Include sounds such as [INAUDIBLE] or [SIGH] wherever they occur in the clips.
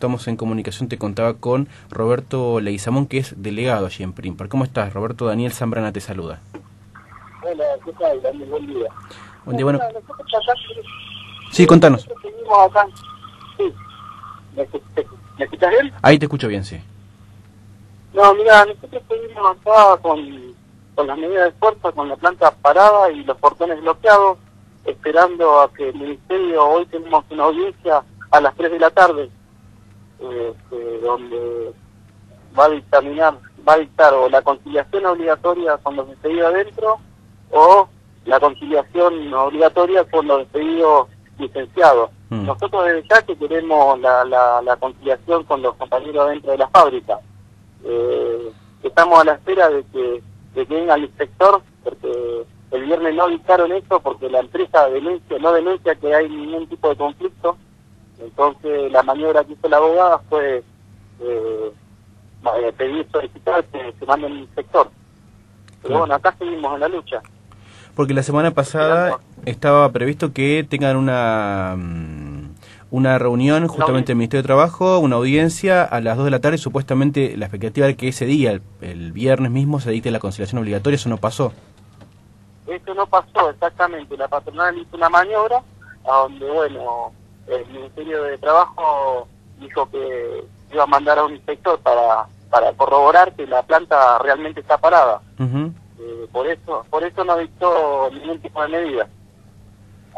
Estamos en comunicación, te contaba con Roberto Leizamón, que es delegado allí en Primpar. ¿Cómo estás, Roberto? Daniel Zambrana te saluda. Hola, ¿qué tal, Daniel? Buen día. Buen día, bueno. Sí, contanos. nosotros seguimos acá. Sí. ¿Me, escu- ¿Me escuchas bien? Ahí te escucho bien, sí. No, mira, nosotros seguimos acá con, con las medidas de fuerza, con la planta parada y los portones bloqueados, esperando a que el Ministerio, hoy tenemos una audiencia a las 3 de la tarde, este, donde va a dictaminar, va a dictar o la conciliación obligatoria con los despedidos adentro o la conciliación obligatoria con los despedidos licenciados. Mm. Nosotros desde ya que queremos la, la, la conciliación con los compañeros adentro de la fábrica. Eh, estamos a la espera de que, de que venga el inspector, porque el viernes no dictaron esto porque la empresa denuncia, no denuncia que hay ningún tipo de conflicto. Entonces la maniobra que hizo la abogada fue eh, eh, pedir solicitar que se mande un inspector. Pero Claro. bueno, acá seguimos en la lucha. Porque la semana pasada estaba previsto que tengan una mm, una reunión justamente del Ministerio de Trabajo, una audiencia a las 2 de la tarde. Supuestamente la expectativa era que ese día, el, el viernes mismo, se dicte la conciliación obligatoria. Eso no pasó. Esto no pasó exactamente. La patronal hizo una maniobra a donde, bueno, el Ministerio de Trabajo dijo que iba a mandar a un inspector para, para corroborar que la planta realmente está parada. Eh, por eso por eso no dictó ningún tipo de medida.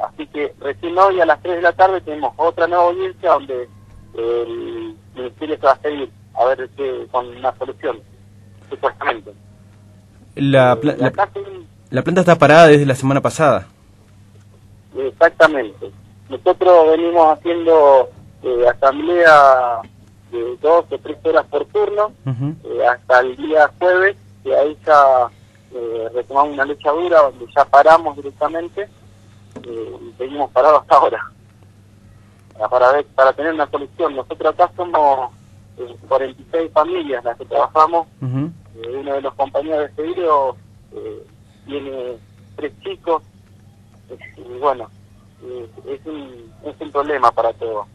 Así que recién hoy a las 3 de la tarde tenemos otra nueva audiencia donde el Ministerio se va a seguir a ver qué, con una solución, supuestamente. La, Eh, pla- la planta está parada desde la semana pasada. Exactamente. Nosotros venimos haciendo eh, asamblea de dos o tres horas por turno eh, hasta el día jueves, que ahí ya eh, retomamos una lucha dura donde ya paramos directamente eh, y seguimos parados hasta [LAUGHS] ahora. Ah, para ver, para tener una solución. Nosotros acá somos eh, 46 familias las que trabajamos. Uno de los compañeros de seguro eh, tiene tres chicos. Eh, y bueno es un es un problema para todos.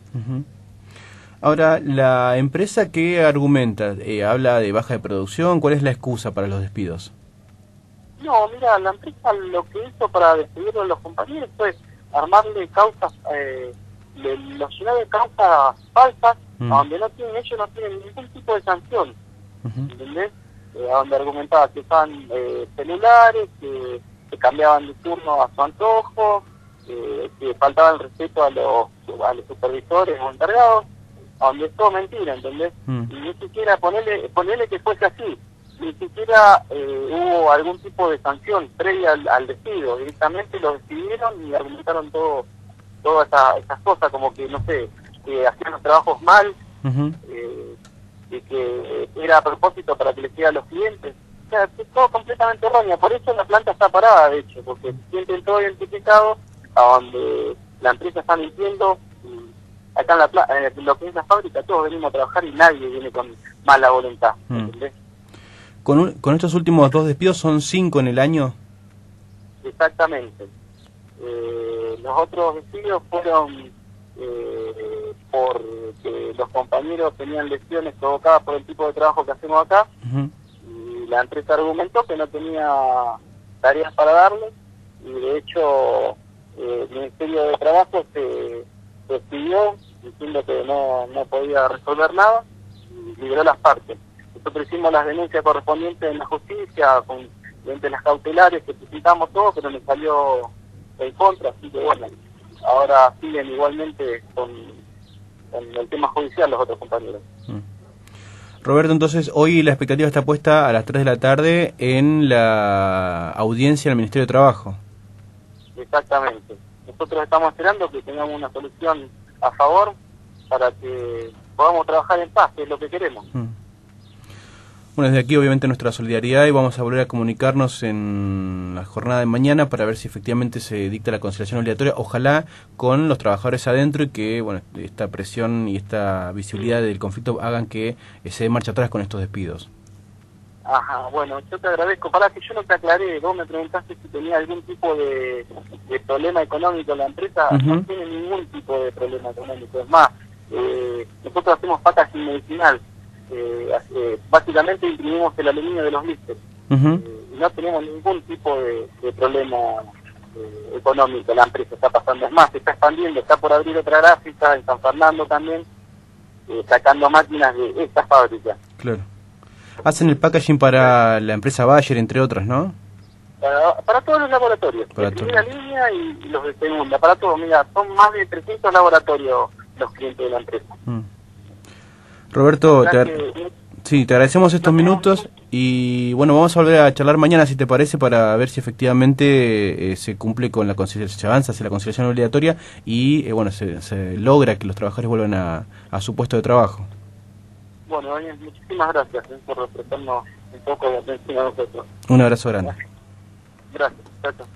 Ahora, la empresa que argumenta, eh, habla de baja de producción, ¿cuál es la excusa para los despidos? no mira la empresa lo que hizo para despedir a los compañeros fue armarle causas eh, le, los llenó de causas falsas Mm. a donde no tienen ellos no tienen ningún tipo de sanción. ¿entendés? Eh, donde argumentaba que usaban eh, celulares, que, que cambiaban de turno a su antojo, eh, que faltaban respeto a los, a los supervisores o encargados, a donde es todo mentira, ¿entendés? Mm. Y ni siquiera ponerle, ponerle que fuese así, ni siquiera eh, hubo algún tipo de sanción previa al, al despido, directamente los despidieron y argumentaron todo todas esa- esas cosas, como que, no sé, que hacían los trabajos mal, eh, y que era a propósito para que les llegue a los clientes. O sea, es todo completamente erróneo. Por eso la planta está parada, de hecho, porque sienten todo identificado a donde la empresa está mintiendo. y acá en la en lo que es la fábrica, todos venimos a trabajar y nadie viene con mala voluntad. Mm. ¿entendés? Con, un- con estos últimos dos despidos son cinco en el año. Exactamente. Eh, los otros despidos fueron eh, porque los compañeros tenían lesiones provocadas por el tipo de trabajo que hacemos acá y la empresa argumentó que no tenía tareas para darle y de hecho el Ministerio de Trabajo se despidió diciendo que no, no podía resolver nada y liberó las partes. Nosotros hicimos las denuncias correspondientes en la justicia con mediante las cautelares que presentamos todo, pero nos salió en contra, así que bueno, ahora siguen igualmente con, con el tema judicial los otros compañeros. Mm. Roberto, entonces hoy la expectativa está puesta a las 3 de la tarde en la audiencia del Ministerio de Trabajo. Exactamente. Nosotros estamos esperando que tengamos una solución a favor para que podamos trabajar en paz, que es lo que queremos. Mm. Bueno, desde aquí obviamente nuestra solidaridad y vamos a volver a comunicarnos en la jornada de mañana para ver si efectivamente se dicta la conciliación obligatoria, ojalá con los trabajadores adentro y que bueno, esta presión y esta visibilidad del conflicto hagan que se dé marcha atrás con estos despidos. Ajá, bueno, yo te agradezco. Para que yo no te aclaré, vos me preguntaste si tenía algún tipo de, de problema económico la empresa. No tiene ningún tipo de problema económico. Es más, eh, nosotros hacemos packaging medicinal. Eh, básicamente imprimimos el aluminio de los blisters. y no tenemos ningún tipo de, problema económico. La empresa está pasando, es más, se está expandiendo, está por abrir otra gráfica en San Fernando también, sacando máquinas de esta fábrica. Claro. Hacen el packaging para la empresa Bayer, entre otros, ¿no? Para, todos los laboratorios, para de primera línea y, los de segunda, para todos. Mira, son más de 300 laboratorios los clientes de la empresa. Mm. Roberto, te, sí, te agradecemos estos minutos y bueno, vamos a volver a charlar mañana si te parece para ver si efectivamente eh, se cumple con la conciliación, se avanza hacia la conciliación obligatoria y eh, bueno, se, se, logra que los trabajadores vuelvan a, a su puesto de trabajo. Bueno, muchísimas gracias eh, por prestarnos un poco de atención a nosotros. Un abrazo grande. Gracias. gracias.